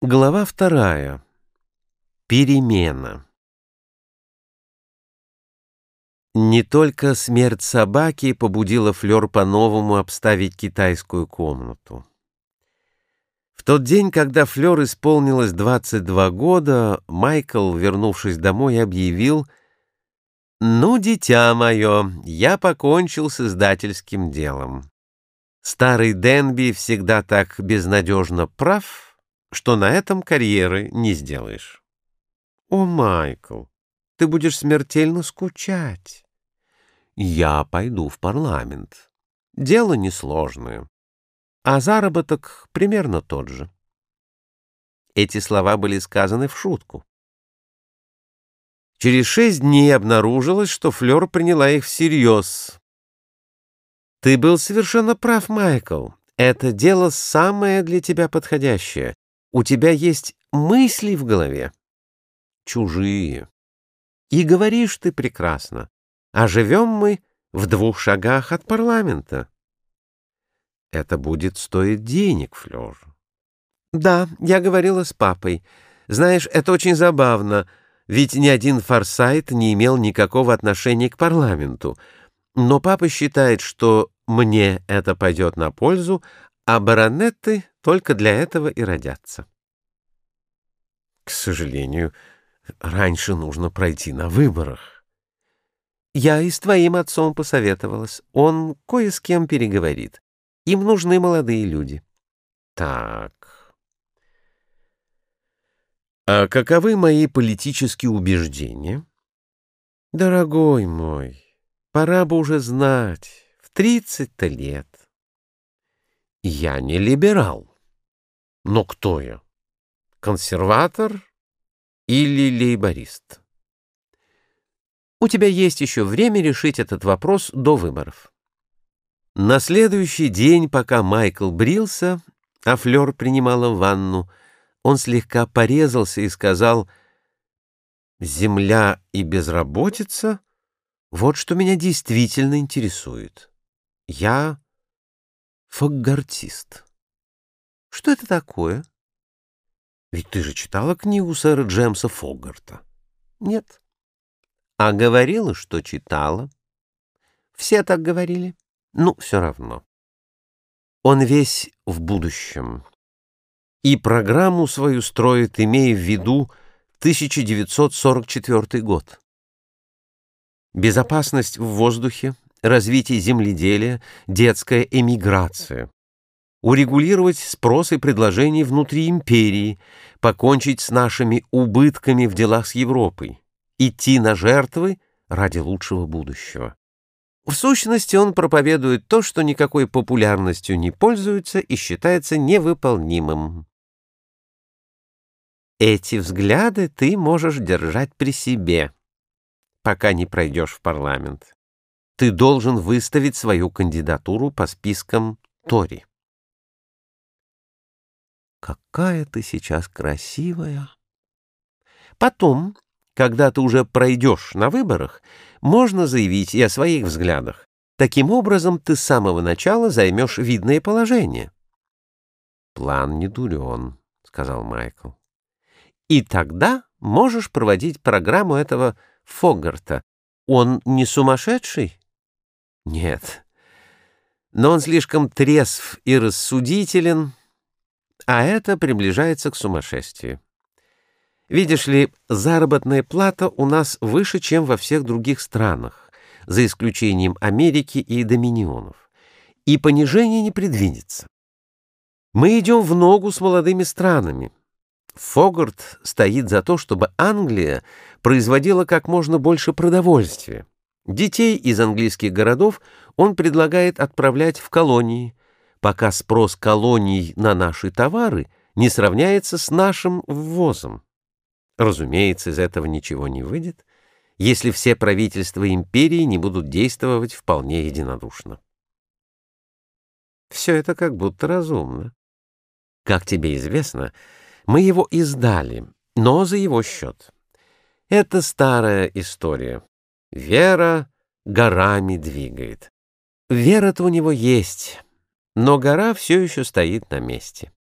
Глава вторая. Перемена. Не только смерть собаки побудила Флёр по-новому обставить китайскую комнату. В тот день, когда Флёр исполнилось 22 года, Майкл, вернувшись домой, объявил «Ну, дитя мое, я покончил с издательским делом. Старый Денби всегда так безнадежно прав» что на этом карьеры не сделаешь. О, Майкл, ты будешь смертельно скучать. Я пойду в парламент. Дело несложное. А заработок примерно тот же. Эти слова были сказаны в шутку. Через шесть дней обнаружилось, что Флёр приняла их всерьез. «Ты был совершенно прав, Майкл. Это дело самое для тебя подходящее. У тебя есть мысли в голове? Чужие. И говоришь ты прекрасно. А живем мы в двух шагах от парламента. Это будет стоить денег, Флёр. Да, я говорила с папой. Знаешь, это очень забавно, ведь ни один Форсайт не имел никакого отношения к парламенту. Но папа считает, что мне это пойдет на пользу, а баронеты только для этого и родятся. К сожалению, раньше нужно пройти на выборах. Я и с твоим отцом посоветовалась. Он кое с кем переговорит. Им нужны молодые люди. Так. А каковы мои политические убеждения? Дорогой мой, пора бы уже знать. В тридцать-то лет. Я не либерал. Но кто я? Консерватор или лейборист? У тебя есть еще время решить этот вопрос до выборов. На следующий день, пока Майкл брился, а Флёр принимала ванну, он слегка порезался и сказал, «Земля и безработица — вот что меня действительно интересует. Я фаггартист. Что это такое? Ведь ты же читала книгу сэра Джемса Фоггарта. Нет. А говорила, что читала. Все так говорили. Ну, все равно. Он весь в будущем. И программу свою строит, имея в виду 1944 год. Безопасность в воздухе, развитие земледелия, детская эмиграция. Урегулировать спрос и предложение внутри империи, покончить с нашими убытками в делах с Европой, идти на жертвы ради лучшего будущего. В сущности, он проповедует то, что никакой популярностью не пользуется и считается невыполнимым. Эти взгляды ты можешь держать при себе, пока не пройдешь в парламент ты должен выставить свою кандидатуру по спискам Тори. Какая ты сейчас красивая. Потом, когда ты уже пройдешь на выборах, можно заявить и о своих взглядах. Таким образом, ты с самого начала займешь видное положение. План не дурен, — сказал Майкл. И тогда можешь проводить программу этого Фогарта. Он не сумасшедший? Нет. Но он слишком трезв и рассудителен, а это приближается к сумасшествию. Видишь ли, заработная плата у нас выше, чем во всех других странах, за исключением Америки и Доминионов, и понижение не предвидится. Мы идем в ногу с молодыми странами. Фогарт стоит за то, чтобы Англия производила как можно больше продовольствия. Детей из английских городов он предлагает отправлять в колонии, пока спрос колоний на наши товары не сравняется с нашим ввозом. Разумеется, из этого ничего не выйдет, если все правительства империи не будут действовать вполне единодушно. Все это как будто разумно. Как тебе известно, мы его издали, но за его счет. Это старая история. Вера горами двигает. Вера-то у него есть, но гора все еще стоит на месте.